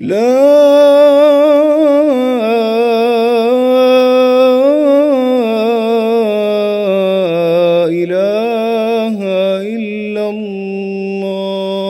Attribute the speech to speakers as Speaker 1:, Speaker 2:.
Speaker 1: لا. إله إلا الله.